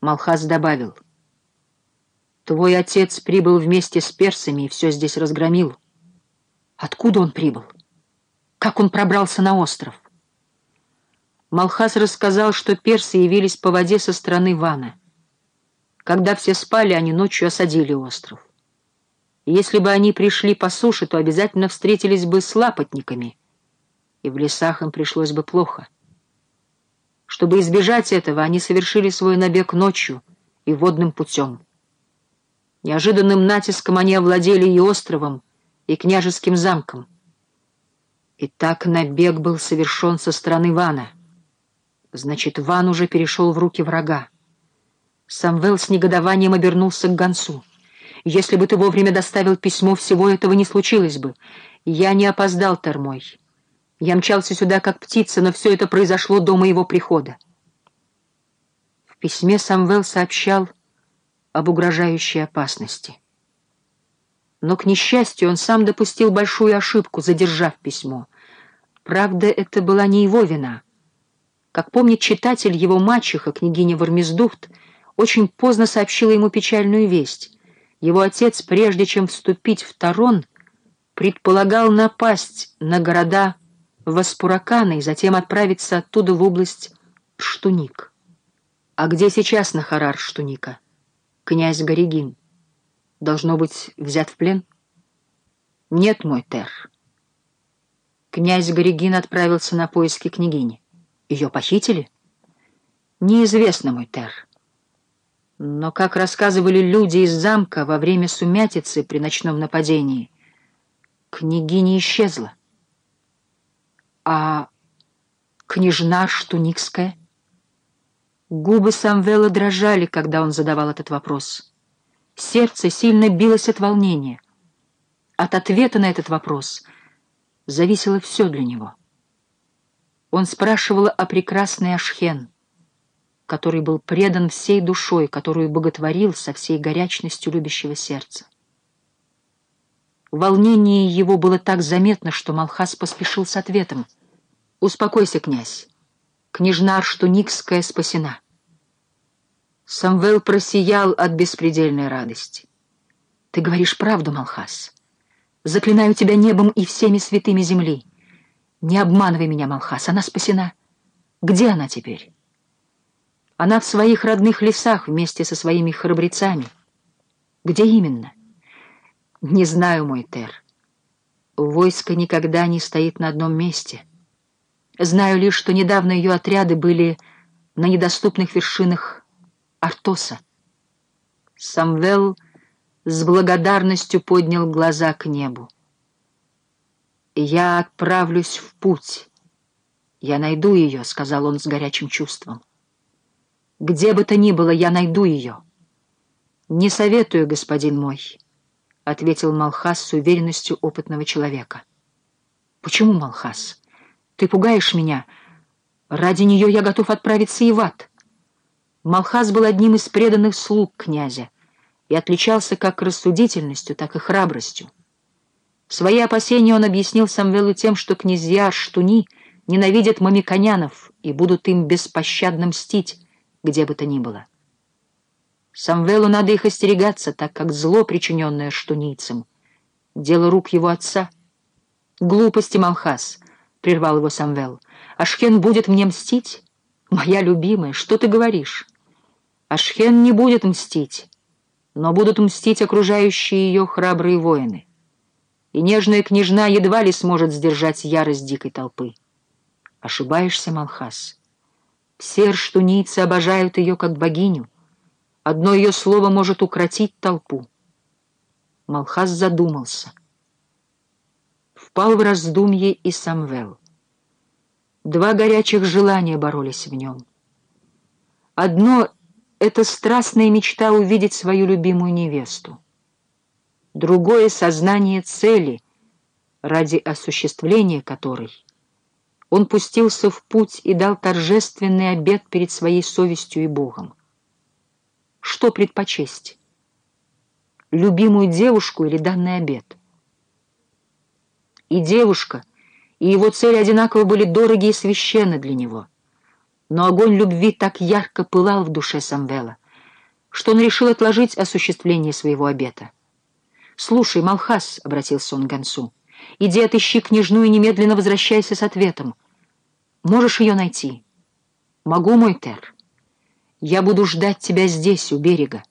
Малхас добавил. «Твой отец прибыл вместе с персами и все здесь разгромил. Откуда он прибыл? Как он пробрался на остров?» Малхас рассказал, что персы явились по воде со стороны Вана. Когда все спали, они ночью осадили остров. Если бы они пришли по суше, то обязательно встретились бы с лапотниками, и в лесах им пришлось бы плохо. Чтобы избежать этого, они совершили свой набег ночью и водным путем. Неожиданным натиском они овладели и островом, и княжеским замком. И так набег был совершен со стороны Вана. Значит, Ван уже перешел в руки врага. Самвел с негодованием обернулся к гонцу. «Если бы ты вовремя доставил письмо, всего этого не случилось бы. Я не опоздал, Термой. Я мчался сюда как птица, но все это произошло до моего прихода». В письме Самвел сообщал об угрожающей опасности. Но, к несчастью, он сам допустил большую ошибку, задержав письмо. Правда, это была не его вина. Как помнит читатель, его мачеха, княгиня Вармездуфт, очень поздно сообщила ему печальную весть. Его отец, прежде чем вступить в Тарон, предполагал напасть на города Васпуракана и затем отправиться оттуда в область Штуник. А где сейчас Нахарар Штуника? Князь Горигин. Должно быть, взят в плен? Нет, мой Тер. Князь Горигин отправился на поиски княгини. Ее похитили? Неизвестно, мой Тер. Но, как рассказывали люди из замка во время сумятицы при ночном нападении, княгиня исчезла. А княжна Штуникская? Губы Самвела дрожали, когда он задавал этот вопрос. Сердце сильно билось от волнения. От ответа на этот вопрос зависело все для него. Он спрашивал о прекрасной Ашхен — который был предан всей душой, которую боготворил со всей горячностью любящего сердца. Волнение его было так заметно, что Малхас поспешил с ответом. «Успокойся, князь. Княжна Арштуникская спасена». Самвел просиял от беспредельной радости. «Ты говоришь правду, Малхас. Заклинаю тебя небом и всеми святыми земли. Не обманывай меня, Малхас, она спасена. Где она теперь?» Она в своих родных лесах вместе со своими храбрецами. Где именно? Не знаю, мой Тер. Войско никогда не стоит на одном месте. Знаю лишь, что недавно ее отряды были на недоступных вершинах Артоса. Самвел с благодарностью поднял глаза к небу. «Я отправлюсь в путь. Я найду ее», — сказал он с горячим чувством. Где бы то ни было, я найду ее. Не советую, господин мой, — ответил Малхас с уверенностью опытного человека. Почему, Малхас? Ты пугаешь меня. Ради нее я готов отправиться и в ад. Малхас был одним из преданных слуг князя и отличался как рассудительностью, так и храбростью. Свои опасения он объяснил Самвелу тем, что князья Штуни ненавидят мамиконянов и будут им беспощадно мстить, где бы то ни было. Самвелу надо их остерегаться, так как зло, причиненное штунийцам, дело рук его отца. «Глупости, Малхас!» — прервал его Самвел. «Ашхен будет мне мстить? Моя любимая, что ты говоришь? Ашхен не будет мстить, но будут мстить окружающие ее храбрые воины. И нежная княжна едва ли сможет сдержать ярость дикой толпы. Ошибаешься, Малхас?» Все рштунийцы обожают ее как богиню. Одно ее слово может укротить толпу. Малхас задумался. Впал в раздумье и Самвел. Два горячих желания боролись в нем. Одно — это страстная мечта увидеть свою любимую невесту. Другое — сознание цели, ради осуществления которой — он пустился в путь и дал торжественный обет перед своей совестью и Богом. Что предпочесть? Любимую девушку или данный обет? И девушка, и его цели одинаково были дороги и священны для него. Но огонь любви так ярко пылал в душе Самвела, что он решил отложить осуществление своего обета. «Слушай, Малхас», — обратился он к гонцу, — «иди отыщи княжну и немедленно возвращайся с ответом. Можешь ее найти?» «Могу, мой Тер. Я буду ждать тебя здесь, у берега.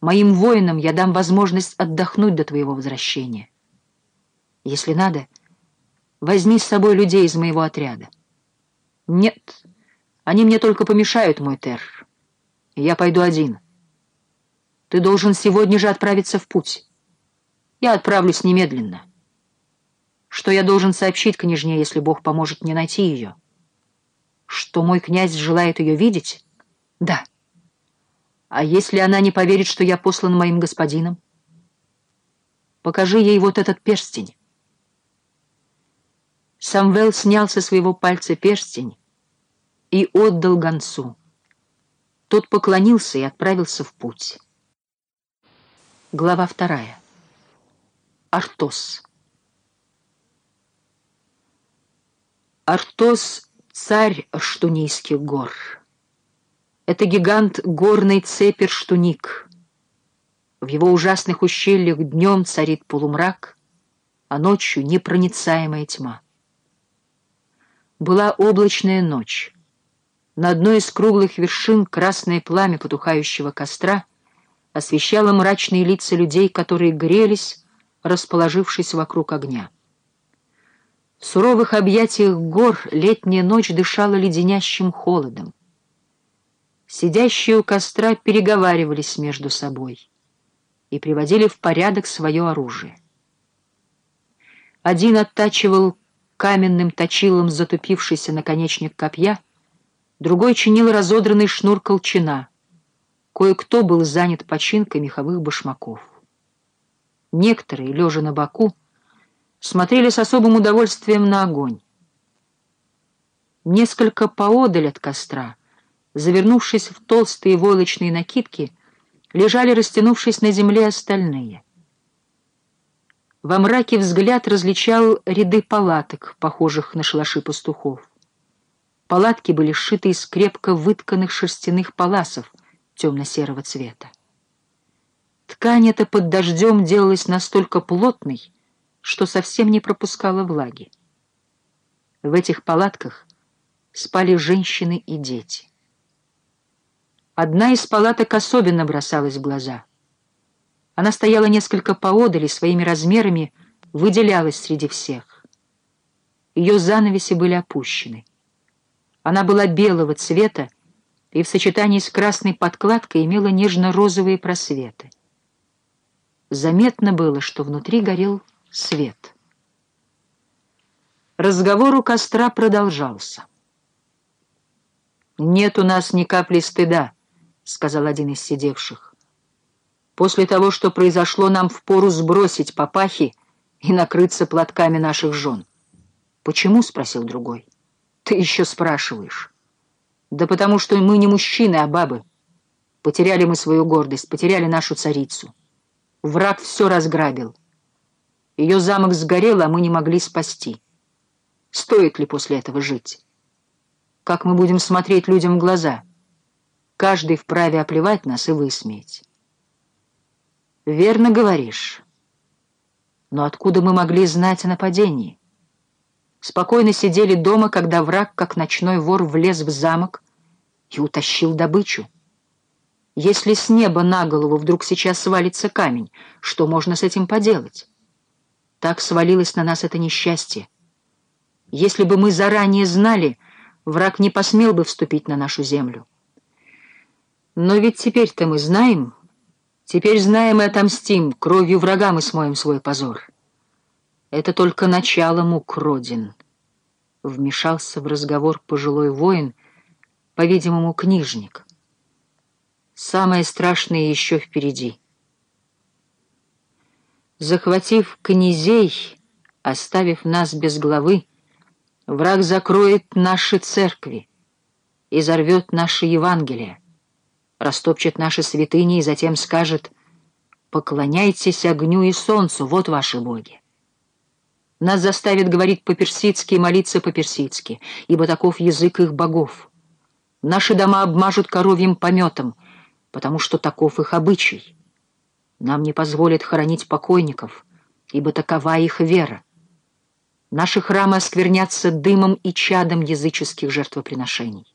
Моим воинам я дам возможность отдохнуть до твоего возвращения. Если надо, возьми с собой людей из моего отряда. Нет, они мне только помешают, мой Тер. Я пойду один. Ты должен сегодня же отправиться в путь. Я отправлюсь немедленно. Что я должен сообщить княжне, если Бог поможет мне найти ее? Что мой князь желает ее видеть? Да. А если она не поверит, что я послан моим господином? Покажи ей вот этот перстень. Самвел снял со своего пальца перстень и отдал гонцу. Тот поклонился и отправился в путь. Глава вторая. Артос. Артос — царь Штунийских гор. Это гигант горной цепи Рштуник. В его ужасных ущельях днем царит полумрак, а ночью непроницаемая тьма. Была облачная ночь. На одной из круглых вершин красное пламя потухающего костра освещало мрачные лица людей, которые грелись, расположившись вокруг огня. В суровых объятиях гор летняя ночь дышала леденящим холодом. Сидящие у костра переговаривались между собой и приводили в порядок свое оружие. Один оттачивал каменным точилом затупившийся наконечник копья, другой чинил разодранный шнур колчана. Кое-кто был занят починкой меховых башмаков. Некоторые, лежа на боку, смотрели с особым удовольствием на огонь. Несколько поодаль от костра — завернувшись в толстые войлочные накидки, лежали, растянувшись на земле, остальные. Во мраке взгляд различал ряды палаток, похожих на шалаши пастухов. Палатки были сшиты из крепко вытканных шерстяных паласов темно-серого цвета. Ткань эта под дождем делалась настолько плотной, что совсем не пропускала влаги. В этих палатках спали женщины и дети. Одна из палаток особенно бросалась в глаза. Она стояла несколько поодаль и своими размерами выделялась среди всех. Ее занавеси были опущены. Она была белого цвета и в сочетании с красной подкладкой имела нежно-розовые просветы. Заметно было, что внутри горел свет. Разговор у костра продолжался. «Нет у нас ни капли стыда», — сказал один из сидевших. «После того, что произошло, нам впору сбросить папахи и накрыться платками наших жен». «Почему?» — спросил другой. «Ты еще спрашиваешь». «Да потому что мы не мужчины, а бабы. Потеряли мы свою гордость, потеряли нашу царицу. Враг все разграбил. Ее замок сгорел, а мы не могли спасти. Стоит ли после этого жить? Как мы будем смотреть людям в глаза?» Каждый вправе оплевать нас и высмеять. Верно говоришь. Но откуда мы могли знать о нападении? Спокойно сидели дома, когда враг, как ночной вор, влез в замок и утащил добычу. Если с неба на голову вдруг сейчас свалится камень, что можно с этим поделать? Так свалилось на нас это несчастье. Если бы мы заранее знали, враг не посмел бы вступить на нашу землю. Но ведь теперь-то мы знаем, теперь знаем и отомстим, кровью врага мы смоем свой позор. Это только начало мук Родин. Вмешался в разговор пожилой воин, по-видимому, книжник. Самое страшное еще впереди. Захватив князей, оставив нас без главы, враг закроет наши церкви и зарвет наши Евангелия растопчет наши святыни и затем скажет «Поклоняйтесь огню и солнцу, вот ваши боги». Нас заставит говорить по-персидски и молиться по-персидски, ибо таков язык их богов. Наши дома обмажут коровьим пометом, потому что таков их обычай. Нам не позволят хоронить покойников, ибо такова их вера. Наши храмы осквернятся дымом и чадом языческих жертвоприношений.